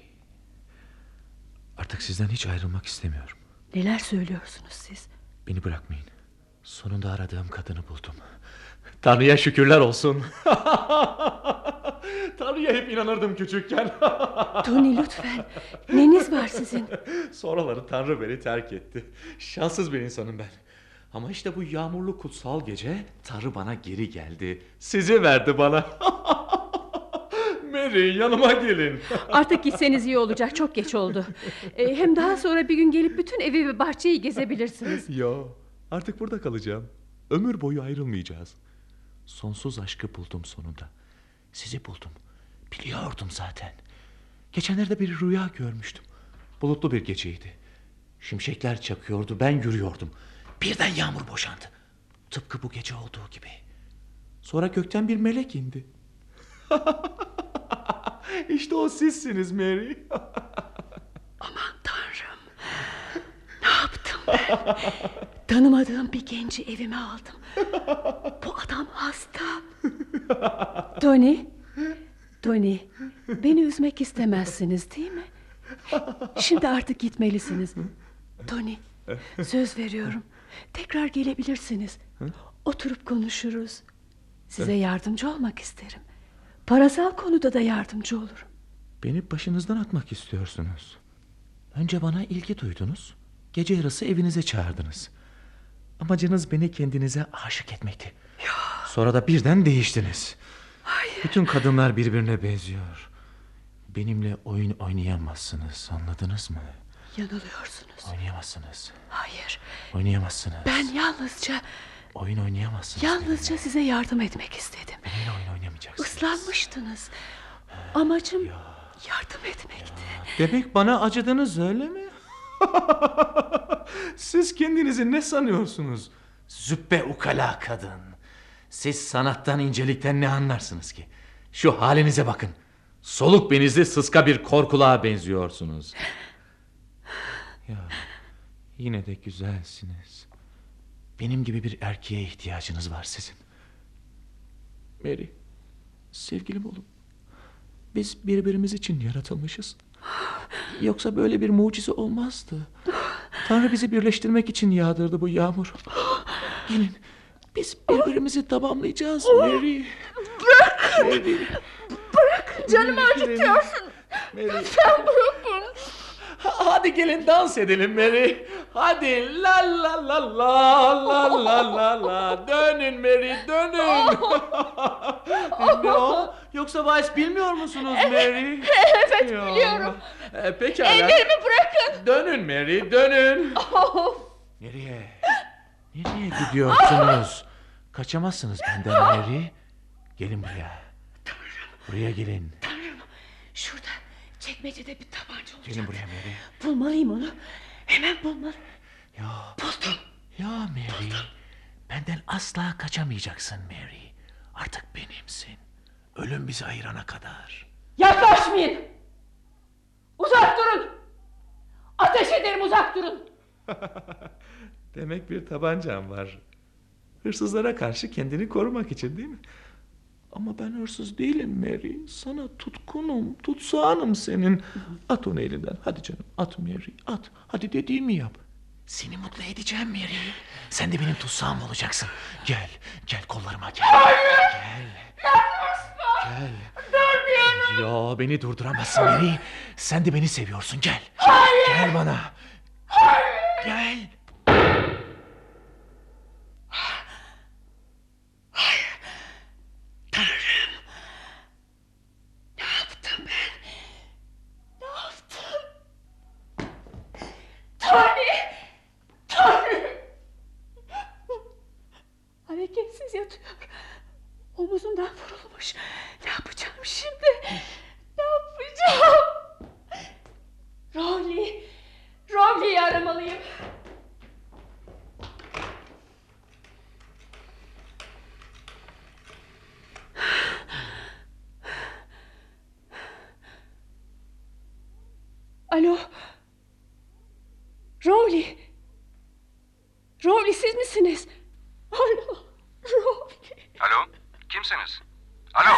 S9: Artık sizden hiç ayrılmak istemiyorum.
S3: Neler söylüyorsunuz siz?
S9: Beni bırakmayın. Sonunda aradığım kadını buldum. Tanrı'ya şükürler olsun. Tanrı'ya hep inanırdım küçükken.
S3: Tony lütfen. Neniz var sizin?
S9: Sonraları Tanrı beni terk etti. Şanssız bir insanım ben. Ama işte bu yağmurlu kutsal gece Tanrı bana geri geldi. Sizi verdi bana. Mary yanıma gelin.
S3: Artık gitseniz iyi olacak. Çok geç oldu. Ee, hem daha sonra bir gün gelip bütün evi ve bahçeyi gezebilirsiniz.
S9: Yo artık burada kalacağım. Ömür boyu ayrılmayacağız. Sonsuz aşkı buldum sonunda. Sizi buldum. Biliyordum zaten. Geçenlerde bir rüya görmüştüm. Bulutlu bir geceydi. Şimşekler çakıyordu ben yürüyordum. Birden yağmur boşandı. Tıpkı bu gece olduğu gibi. Sonra gökten bir melek indi. işte o sizsiniz Mary.
S3: Aman tanrım. Ne yaptım ben? Tanımadığım bir genci evime aldım. Bu adam hasta. Tony. Tony. Beni üzmek istemezsiniz değil mi? Şimdi artık gitmelisiniz. Tony. Söz veriyorum. Tekrar gelebilirsiniz. Oturup konuşuruz. Size yardımcı olmak isterim. Parasal konuda da yardımcı olurum.
S9: Beni başınızdan atmak istiyorsunuz. Önce bana ilgi duydunuz. Gece yarısı evinize çağırdınız. Amacınız beni kendinize aşık etmekti. Sonra da birden değiştiniz.
S3: Hayır.
S9: Bütün kadınlar birbirine benziyor. Benimle oyun oynayamazsınız. Anladınız mı?
S3: Yanılıyorsunuz.
S9: Oynayamazsınız.
S3: Hayır.
S9: Oynayamazsınız.
S3: Ben yalnızca
S9: Oyun oynayamazsınız.
S3: yalnızca size yardım etmek istedim.
S9: Benimle oyun oynamayacaksınız.
S3: Islanmıştınız. Amacım yardım etmekti.
S9: Demek bana acıdınız öyle mi? Siz kendinizi ne sanıyorsunuz? Züppe ukala kadın. Siz sanattan incelikten ne anlarsınız ki? Şu halinize bakın. Soluk benizli sıska bir korkuluğa benziyorsunuz. Ya yine de güzelsiniz. Benim gibi bir erkeğe ihtiyacınız var sizin. Mary, sevgilim olun. Biz birbirimiz için yaratılmışız. Yoksa böyle bir mucize olmazdı. Tanrı bizi birleştirmek için yağdırdı bu yağmur. Gelin biz birbirimizi tamamlayacağız Mary. Mary.
S3: Bırak canımı acıtıyorsun. Lütfen bırakın.
S9: Hadi gelin dans edelim Mary. Hadi la la la la la la la la. Dönün Mary dönün. ne o? Yoksa vals bilmiyor musunuz Mary?
S3: Evet
S9: Ya.
S3: biliyorum.
S9: E, pekala.
S3: Ellerimi bırakın.
S9: Dönün Mary dönün. Nereye? Nereye gidiyorsunuz? Kaçamazsınız benden Mary. Gelin buraya. Buraya gelin.
S3: Tanrım şurada çekmecede bir tabanca olacak.
S9: Gelin buraya Mary.
S3: Bulmalıyım onu. Hemen bulmalıyım.
S9: Ya,
S3: Buldum.
S9: ya Mary. Benden asla kaçamayacaksın Mary. Artık benimsin. Ölüm bizi ayırana kadar.
S3: Yaklaşmayın. Uzak durun. Ateş ederim uzak durun.
S9: Demek bir tabancam var. Hırsızlara karşı kendini korumak için değil mi? Ama ben hırsız değilim Mary. Sana tutkunum, tutsağınım senin. At onu elinden. Hadi canım at Mary, at. Hadi dediğimi yap. Seni mutlu edeceğim Mary. Sen de benim tutsağım olacaksın. Gel, gel kollarıma gel. Gel. Gel. Ya beni durduramazsın Mary. Sen de beni seviyorsun. Gel. Gel bana. Gel.
S3: Tanrım. Ne yaptım ben? Ne yaptım? Tony! Tony! Hareketsiz yatıyor. Omuzundan vurulmuş. Ne yapacağım şimdi? Ne yapacağım? Rowley! Rowley'i aramalıyım. Alo. Rowley. Rowley siz misiniz? Alo. Rowley.
S10: Alo,
S8: kimsiniz? Alo.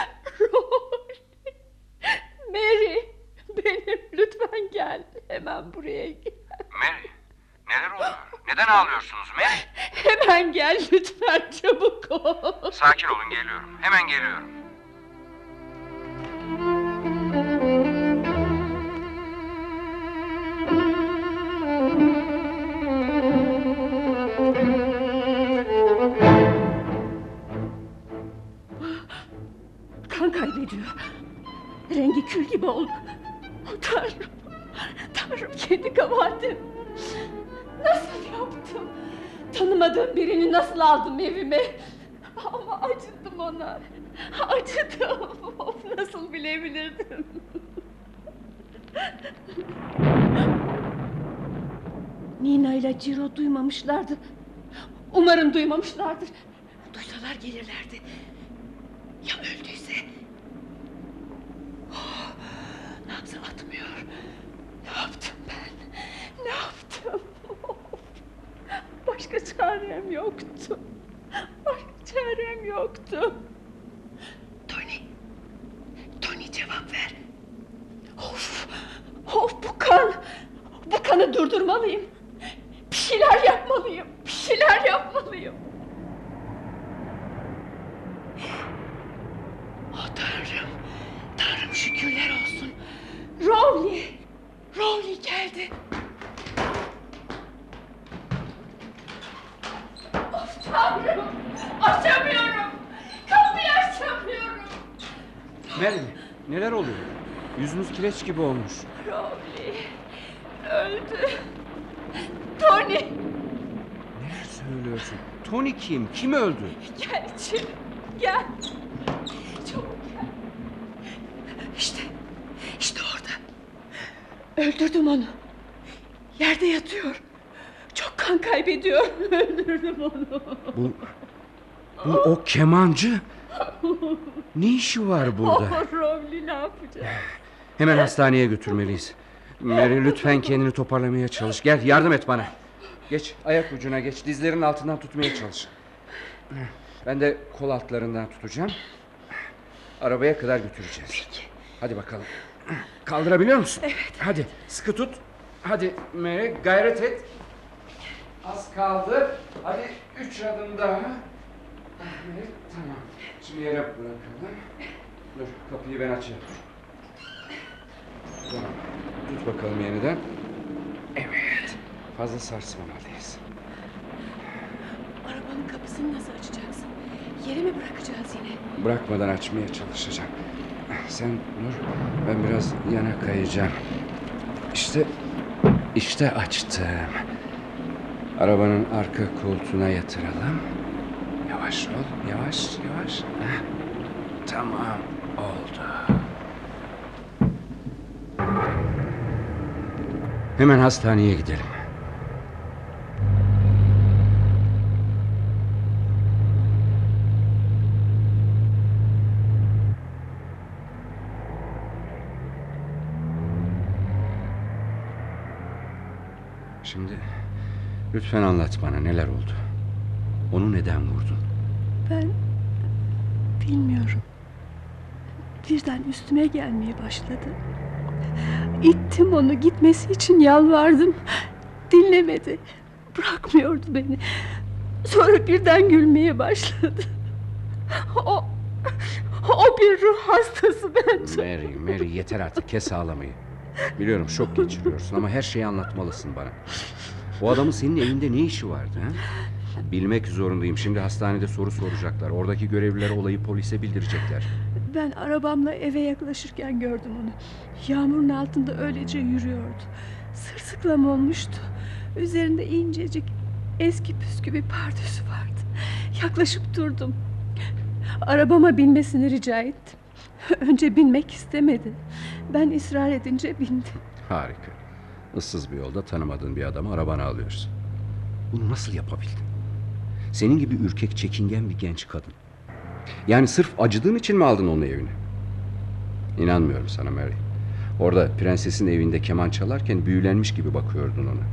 S3: Mary benim lütfen gel hemen buraya gel.
S8: Mary. Neler oluyor? Neden ağlıyorsunuz Mary?
S3: Hemen gel lütfen çabuk ol.
S8: Sakin olun geliyorum. Hemen geliyorum.
S3: Duymamışlardı. Umarım duymamışlardır. Duysalar gelirlerdi. Ya öldüyse? Oh, nabzı atmıyor. Ne yaptım ben? Ne yaptım? Başka çarem yoktu. Başka çarem yoktu. Tony. Tony cevap ver. Of. Of bu kan. Bu kanı durdurmalıyım. Bir şeyler yapmalıyım. Bir şeyler yapmalıyım. Oh Tanrım. Tanrım şükürler olsun. Rowley. Rowley geldi. Of Tanrım. Açamıyorum. Kapıyı açamıyorum.
S8: Mary neler oluyor? Yüzünüz kireç gibi olmuş.
S3: Rowley. Öldü. Tony.
S8: Neler söylüyorsun? Tony kim? Kim öldü?
S3: Gel içeri. Gel. Çabuk gel. İşte. işte orada. Öldürdüm onu. Yerde yatıyor. Çok kan kaybediyor. Öldürdüm onu.
S8: Bu, bu o kemancı. Ne işi var burada?
S3: Oh, Rowley ne yapacak?
S8: Hemen hastaneye götürmeliyiz. Mary lütfen kendini toparlamaya çalış. Gel yardım et bana. Geç ayak ucuna geç. Dizlerin altından tutmaya çalış. Ben de kol altlarından tutacağım. Arabaya kadar götüreceğiz. Hadi bakalım. Kaldırabiliyor musun? Evet. Hadi sıkı tut. Hadi Mary gayret et. Az kaldı. Hadi üç adım daha. Mary, tamam. Şimdi yere bırakalım. Dur kapıyı ben açayım. Tamam. Tut bakalım yeniden. Evet. Fazla sarsmamalıyız.
S3: Arabanın kapısını nasıl açacaksın? Yere mi bırakacağız yine?
S8: Bırakmadan açmaya çalışacağım. Sen dur. Ben biraz yana kayacağım. İşte, işte açtım. Arabanın arka koltuğuna yatıralım. Yavaş ol, yavaş, yavaş. Heh. Tamam, oldu. Hemen hastaneye gidelim. Şimdi lütfen anlat bana neler oldu. Onu neden vurdun?
S3: Ben bilmiyorum. Birden üstüme gelmeye başladı. İttim onu gitmesi için yalvardım. Dinlemedi. Bırakmıyordu beni. Sonra birden gülmeye başladı. O o bir ruh hastası bence.
S8: Mary, Mary yeter artık kes ağlamayı. Biliyorum şok geçiriyorsun ama her şeyi anlatmalısın bana. O adamın senin elinde ne işi vardı? Ha? Bilmek zorundayım. Şimdi hastanede soru soracaklar. Oradaki görevliler olayı polise bildirecekler.
S3: Ben arabamla eve yaklaşırken gördüm onu. Yağmurun altında öylece yürüyordu. Sırsıklam olmuştu. Üzerinde incecik eski püskü bir pardösü vardı. Yaklaşıp durdum. Arabama binmesini rica ettim. Önce binmek istemedi. Ben ısrar edince bindi.
S8: Harika. Issız bir yolda tanımadığın bir adamı arabana alıyorsun. Bunu nasıl yapabildin? Senin gibi ürkek çekingen bir genç kadın. Yani sırf acıdığın için mi aldın onu evine? İnanmıyorum sana Mary. Orada prensesin evinde keman çalarken büyülenmiş gibi bakıyordun ona.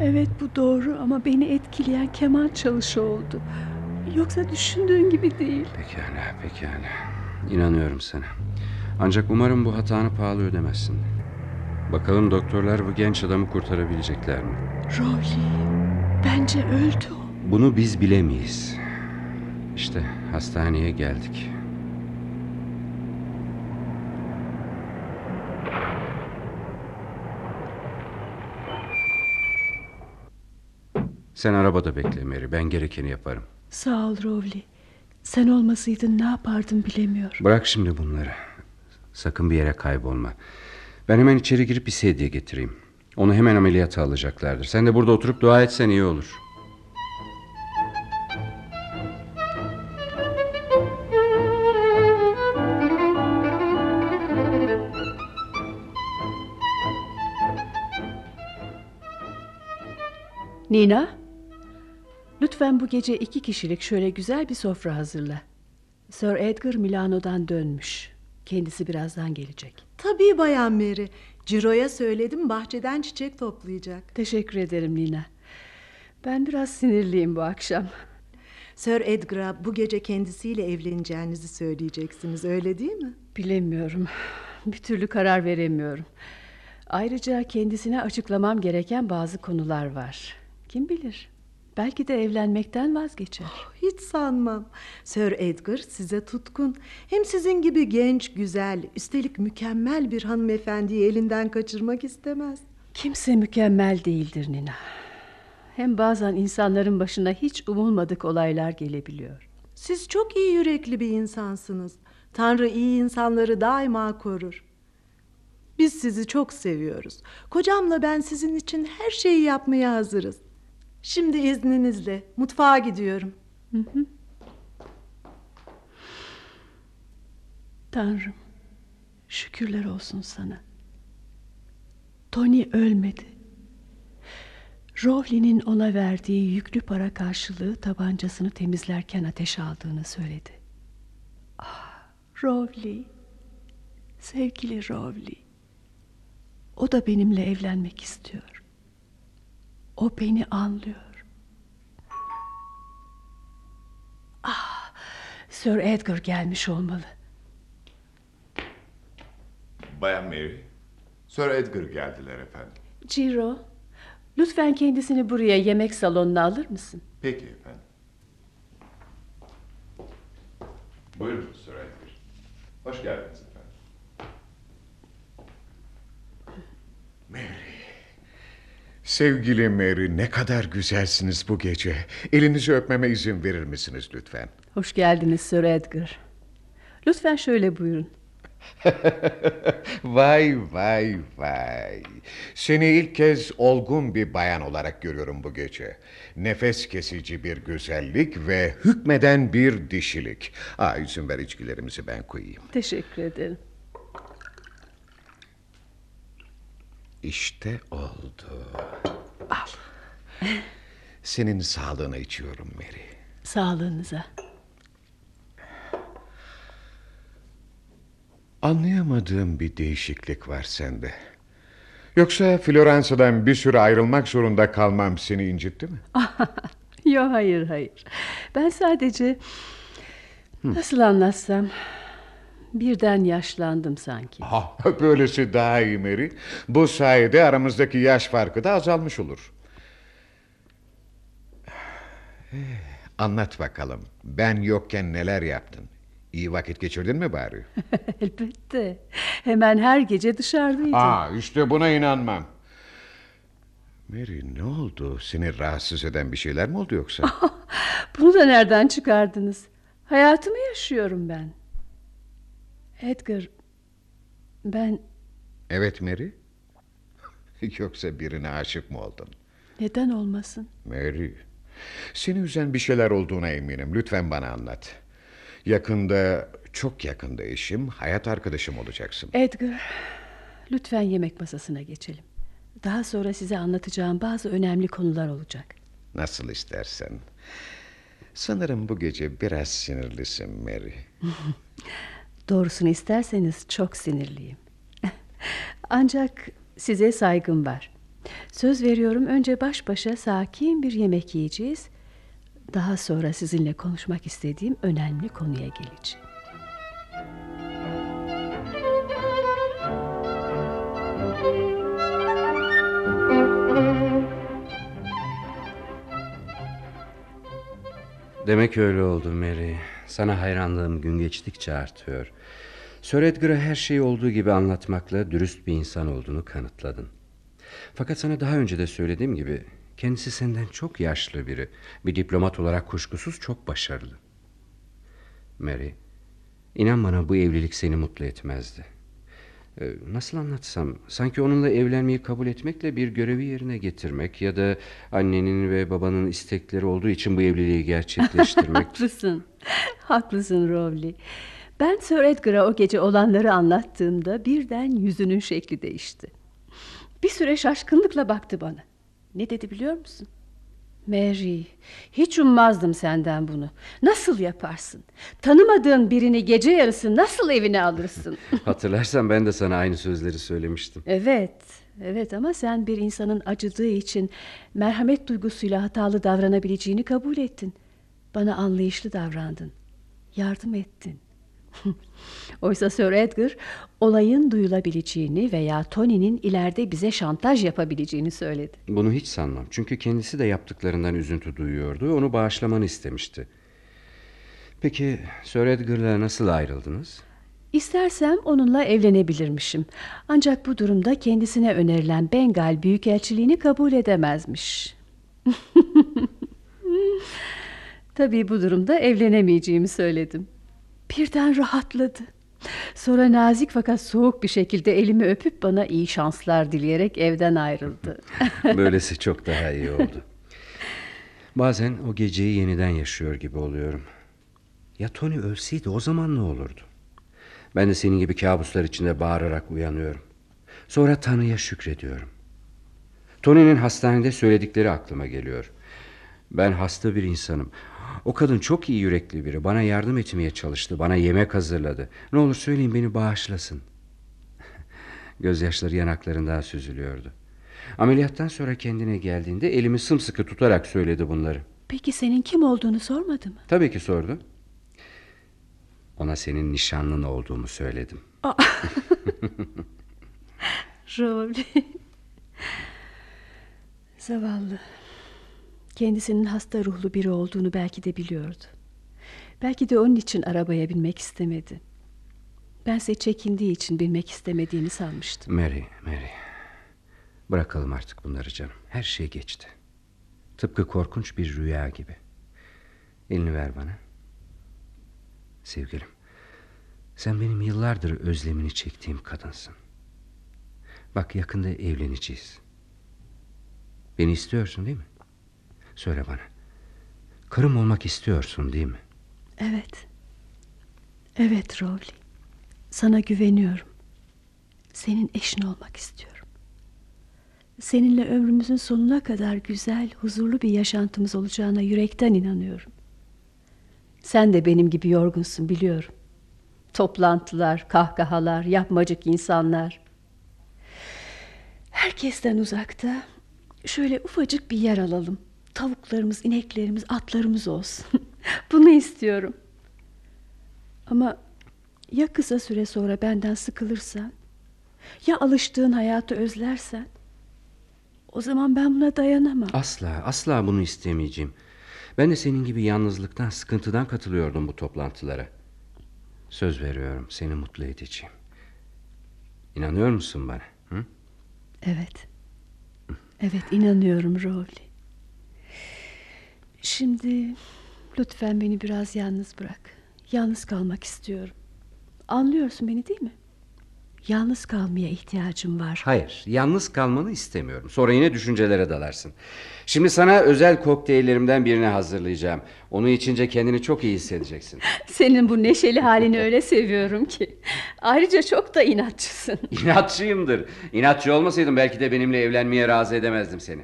S3: Evet bu doğru ama beni etkileyen keman çalışı oldu. Yoksa düşündüğün gibi değil.
S8: Pekala, pekala. İnanıyorum sana. Ancak umarım bu hatanı pahalı ödemezsin. Bakalım doktorlar bu genç adamı kurtarabilecekler mi?
S3: Rowley bence öldü o.
S8: Bunu biz bilemeyiz. İşte hastaneye geldik. Sen arabada bekle Mary. Ben gerekeni yaparım.
S3: Sağ ol Rowley. Sen olmasaydın ne yapardım bilemiyorum.
S8: Bırak şimdi bunları. Sakın bir yere kaybolma. Ben hemen içeri girip bir sedye getireyim. Onu hemen ameliyata alacaklardır. Sen de burada oturup dua etsen iyi olur.
S3: Nina, lütfen bu gece iki kişilik şöyle güzel bir sofra hazırla. Sir Edgar Milano'dan dönmüş. Kendisi birazdan gelecek.
S5: Tabii Bayan Mary. Ciro'ya söyledim bahçeden çiçek toplayacak.
S3: Teşekkür ederim Nina. Ben biraz sinirliyim bu akşam.
S5: Sir Edgar'a bu gece kendisiyle evleneceğinizi söyleyeceksiniz öyle değil mi?
S3: Bilemiyorum. Bir türlü karar veremiyorum. Ayrıca kendisine açıklamam gereken bazı konular var. Kim bilir? Belki de evlenmekten vazgeçer.
S5: Hiç sanmam. Sir Edgar size tutkun. Hem sizin gibi genç, güzel, üstelik mükemmel bir hanımefendiyi elinden kaçırmak istemez.
S3: Kimse mükemmel değildir Nina. Hem bazen insanların başına hiç umulmadık olaylar gelebiliyor.
S5: Siz çok iyi yürekli bir insansınız. Tanrı iyi insanları daima korur. Biz sizi çok seviyoruz. Kocamla ben sizin için her şeyi yapmaya hazırız. Şimdi izninizle mutfağa gidiyorum.
S3: Tanrım, şükürler olsun sana. Tony ölmedi. Rowley'nin ona verdiği yüklü para karşılığı tabancasını temizlerken ateş aldığını söyledi. Ah, Rowley, sevgili Rowley. O da benimle evlenmek istiyor. O beni anlıyor. Ah, Sir Edgar gelmiş olmalı.
S6: Bayan Mary, Sir Edgar geldiler efendim.
S3: Ciro, lütfen kendisini buraya yemek salonuna alır mısın?
S6: Peki efendim. Buyurun Sir Edgar. Hoş geldiniz efendim.
S4: Sevgili Mary ne kadar güzelsiniz bu gece. Elinizi öpmeme izin verir misiniz lütfen?
S3: Hoş geldiniz Sir Edgar. Lütfen şöyle buyurun.
S4: vay vay vay. Seni ilk kez olgun bir bayan olarak görüyorum bu gece. Nefes kesici bir güzellik ve hükmeden bir dişilik. Aa, izin ver içkilerimizi ben koyayım.
S3: Teşekkür ederim.
S4: İşte oldu. Al. Senin sağlığına içiyorum Mary.
S3: Sağlığınıza.
S4: Anlayamadığım bir değişiklik var sende. Yoksa Floransa'dan bir süre ayrılmak zorunda kalmam seni incitti mi?
S3: Yok hayır hayır. Ben sadece nasıl anlatsam birden yaşlandım sanki.
S4: Ha, böylesi daha iyi Mary. Bu sayede aramızdaki yaş farkı da azalmış olur. Eh, Anlat bakalım. Ben yokken neler yaptın? İyi vakit geçirdin mi bari?
S3: Elbette. Hemen her gece dışarıdaydım.
S4: Aa, işte buna inanmam. Mary ne oldu? Seni rahatsız eden bir şeyler mi oldu yoksa?
S3: Bunu da nereden çıkardınız? Hayatımı yaşıyorum ben. Edgar, ben
S4: evet Mary. Yoksa birine aşık mı oldun?
S3: neden olmasın?
S4: Mary, seni üzen bir şeyler olduğuna eminim. Lütfen bana anlat. Yakında, çok yakında eşim, hayat arkadaşım olacaksın.
S3: Edgar, lütfen yemek masasına geçelim. Daha sonra size anlatacağım bazı önemli konular olacak.
S4: Nasıl istersen. Sanırım bu gece biraz sinirlisin Mary.
S3: Doğrusunu isterseniz çok sinirliyim. Ancak size saygım var. Söz veriyorum önce baş başa sakin bir yemek yiyeceğiz. Daha sonra sizinle konuşmak istediğim önemli konuya geleceğim.
S8: Demek öyle oldu Mary. Sana hayranlığım gün geçtikçe artıyor. Sir Edgar'a her şeyi olduğu gibi anlatmakla dürüst bir insan olduğunu kanıtladın. Fakat sana daha önce de söylediğim gibi kendisi senden çok yaşlı biri. Bir diplomat olarak kuşkusuz çok başarılı. Mary, inan bana bu evlilik seni mutlu etmezdi. Ee, nasıl anlatsam sanki onunla evlenmeyi kabul etmekle bir görevi yerine getirmek ya da annenin ve babanın istekleri olduğu için bu evliliği gerçekleştirmek.
S3: Haklısın. Haklısın Rowley. Ben Sir Edgar'a o gece olanları anlattığımda birden yüzünün şekli değişti. Bir süre şaşkınlıkla baktı bana. Ne dedi biliyor musun? Mary, hiç ummazdım senden bunu. Nasıl yaparsın? Tanımadığın birini gece yarısı nasıl evine alırsın?
S8: Hatırlarsan ben de sana aynı sözleri söylemiştim.
S3: evet, evet ama sen bir insanın acıdığı için merhamet duygusuyla hatalı davranabileceğini kabul ettin. Bana anlayışlı davrandın. Yardım ettin. Oysa Sir Edgar olayın duyulabileceğini veya Tony'nin ileride bize şantaj yapabileceğini söyledi.
S8: Bunu hiç sanmam. Çünkü kendisi de yaptıklarından üzüntü duyuyordu. Onu bağışlamanı istemişti. Peki Sir Edgar'la nasıl ayrıldınız?
S3: İstersem onunla evlenebilirmişim. Ancak bu durumda kendisine önerilen Bengal Büyükelçiliğini kabul edemezmiş. Tabii bu durumda evlenemeyeceğimi söyledim. Birden rahatladı. Sonra nazik fakat soğuk bir şekilde elimi öpüp bana iyi şanslar dileyerek evden ayrıldı.
S8: Böylesi çok daha iyi oldu. Bazen o geceyi yeniden yaşıyor gibi oluyorum. Ya Tony ölseydi o zaman ne olurdu? Ben de senin gibi kabuslar içinde bağırarak uyanıyorum. Sonra Tanrı'ya şükrediyorum. Tony'nin hastanede söyledikleri aklıma geliyor. Ben hasta bir insanım. O kadın çok iyi yürekli biri. Bana yardım etmeye çalıştı. Bana yemek hazırladı. Ne olur söyleyin beni bağışlasın. Gözyaşları yanaklarından süzülüyordu. Ameliyattan sonra kendine geldiğinde elimi sımsıkı tutarak söyledi bunları.
S3: Peki senin kim olduğunu sormadı mı?
S8: Tabii ki sordu. Ona senin nişanlın olduğumu söyledim.
S3: Rowley. Zavallı. Kendisinin hasta ruhlu biri olduğunu belki de biliyordu. Belki de onun için arabaya binmek istemedi. Bense çekindiği için binmek istemediğini sanmıştım.
S8: Mary, Mary. Bırakalım artık bunları canım. Her şey geçti. Tıpkı korkunç bir rüya gibi. Elini ver bana. Sevgilim. Sen benim yıllardır özlemini çektiğim kadınsın. Bak yakında evleneceğiz. Beni istiyorsun değil mi? Söyle bana. Karım olmak istiyorsun değil mi?
S3: Evet. Evet Rowley. Sana güveniyorum. Senin eşin olmak istiyorum. Seninle ömrümüzün sonuna kadar güzel, huzurlu bir yaşantımız olacağına yürekten inanıyorum. Sen de benim gibi yorgunsun biliyorum. Toplantılar, kahkahalar, yapmacık insanlar. Herkesten uzakta şöyle ufacık bir yer alalım. Tavuklarımız, ineklerimiz, atlarımız olsun. Bunu istiyorum. Ama ya kısa süre sonra benden sıkılırsan, ya alıştığın hayatı özlersen, o zaman ben buna dayanamam.
S8: Asla, asla bunu istemeyeceğim. Ben de senin gibi yalnızlıktan, sıkıntıdan katılıyordum bu toplantılara. Söz veriyorum seni mutlu edeceğim. İnanıyor musun bana? Hı?
S3: Evet. Evet inanıyorum Rowley. Şimdi lütfen beni biraz yalnız bırak. Yalnız kalmak istiyorum. Anlıyorsun beni değil mi? Yalnız kalmaya ihtiyacım var.
S8: Hayır, yalnız kalmanı istemiyorum. Sonra yine düşüncelere dalarsın. Şimdi sana özel kokteyllerimden birini hazırlayacağım. Onu içince kendini çok iyi hissedeceksin.
S3: Senin bu neşeli halini öyle seviyorum ki. Ayrıca çok da inatçısın.
S8: İnatçıyımdır. İnatçı olmasaydım belki de benimle evlenmeye razı edemezdim seni.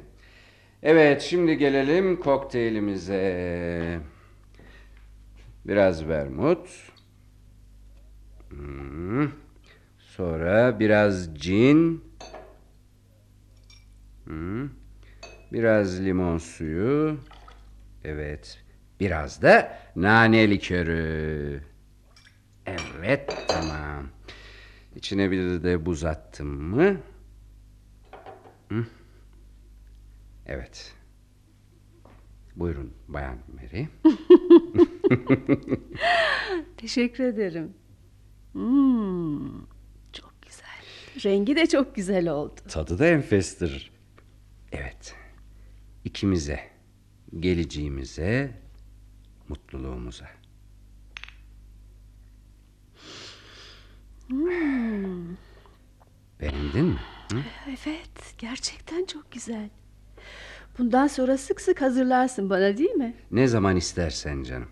S8: Evet, şimdi gelelim kokteylimize. Biraz vermut. Hmm. Sonra biraz cin. Hmm. Biraz limon suyu. Evet. Biraz da nane likörü. Evet tamam. İçine bir de buz attım mı? Hı? Evet. Buyurun Bayan Mary.
S3: Teşekkür ederim. Hmm, çok güzel. Rengi de çok güzel oldu.
S8: Tadı da enfestir. Evet. İkimize, geleceğimize, mutluluğumuza.
S3: Hmm.
S8: Beğendin mi? Hı?
S3: Evet, gerçekten çok güzel. Bundan sonra sık sık hazırlarsın bana değil mi?
S8: Ne zaman istersen canım.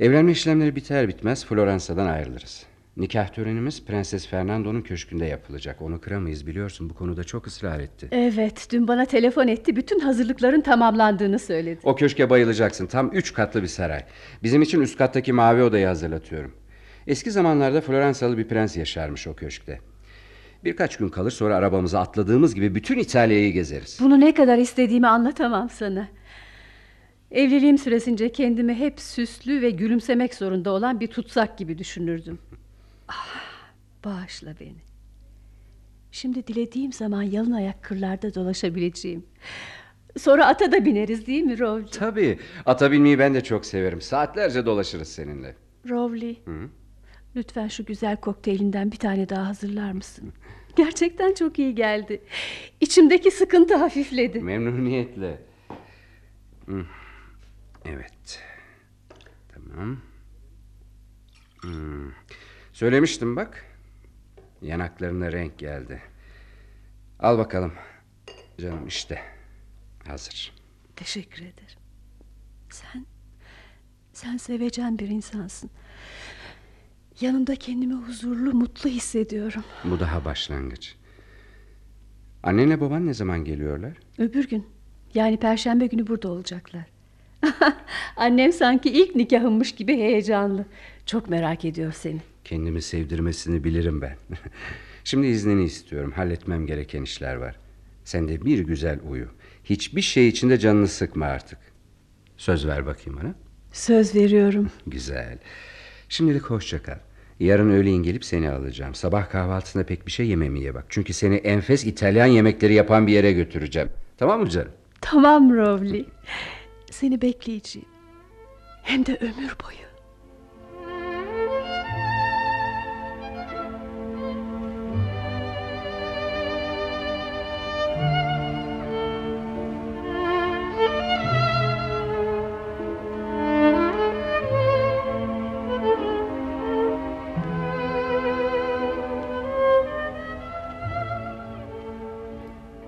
S8: Evlenme işlemleri biter bitmez Floransa'dan ayrılırız. Nikah törenimiz Prenses Fernando'nun köşkünde yapılacak. Onu kıramayız biliyorsun. Bu konuda çok ısrar etti.
S3: Evet, dün bana telefon etti. Bütün hazırlıkların tamamlandığını söyledi.
S8: O köşke bayılacaksın. Tam üç katlı bir saray. Bizim için üst kattaki mavi odayı hazırlatıyorum. Eski zamanlarda Floransalı bir prens yaşarmış o köşkte. Birkaç gün kalır sonra arabamıza atladığımız gibi bütün İtalya'yı gezeriz.
S3: Bunu ne kadar istediğimi anlatamam sana. Evliliğim süresince kendimi hep süslü ve gülümsemek zorunda olan bir tutsak gibi düşünürdüm. Ah, bağışla beni. Şimdi dilediğim zaman yalın ayak kırlarda dolaşabileceğim. Sonra ata da bineriz değil mi Rowley?
S8: Tabii. Ata binmeyi ben de çok severim. Saatlerce dolaşırız seninle.
S3: Rowley,
S8: Hı?
S3: Lütfen şu güzel kokteylinden bir tane daha hazırlar mısın? Gerçekten çok iyi geldi. İçimdeki sıkıntı hafifledi.
S8: Memnuniyetle. Hı. Evet. Tamam. Hmm. Söylemiştim bak. Yanaklarına renk geldi. Al bakalım. Canım işte. Hazır.
S3: Teşekkür ederim. Sen, sen sevecen bir insansın. Yanında kendimi huzurlu, mutlu hissediyorum.
S8: Bu daha başlangıç. Annenle baban ne zaman geliyorlar?
S3: Öbür gün, yani perşembe günü burada olacaklar. Annem sanki ilk nikahımmış gibi heyecanlı. Çok merak ediyor seni.
S8: Kendimi sevdirmesini bilirim ben. Şimdi iznini istiyorum. Halletmem gereken işler var. Sen de bir güzel uyu. Hiçbir şey içinde canını sıkma artık. Söz ver bakayım bana.
S3: Söz veriyorum.
S8: Güzel. Şimdilik hoşça kal. Yarın öğleyin gelip seni alacağım. Sabah kahvaltısında pek bir şey yememeye bak. Çünkü seni enfes İtalyan yemekleri yapan bir yere götüreceğim. Tamam mı canım?
S3: Tamam Rowley. Seni bekleyeceğim. Hem de ömür boyu.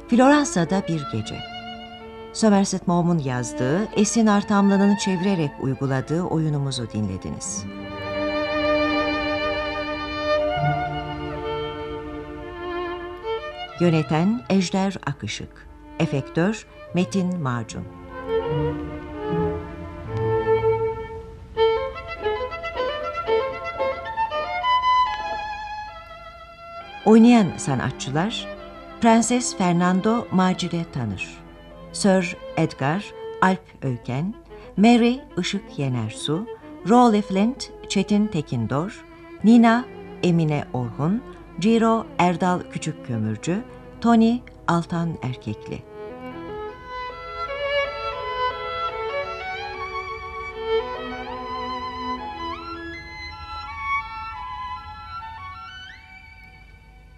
S2: Floransa'da bir gece. Somerset Maugham'un yazdığı, Esin Artamlı'nın çevirerek uyguladığı oyunumuzu dinlediniz. Yöneten Ejder Akışık Efektör Metin Macun Oynayan sanatçılar Prenses Fernando Macide Tanır. Sir Edgar Alp Öyken Mary Işık Yenersu Rolly Flint Çetin Tekindor Nina Emine Orhun Ciro Erdal Küçük Kömürcü Tony Altan Erkekli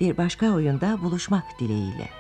S2: Bir başka oyunda buluşmak dileğiyle.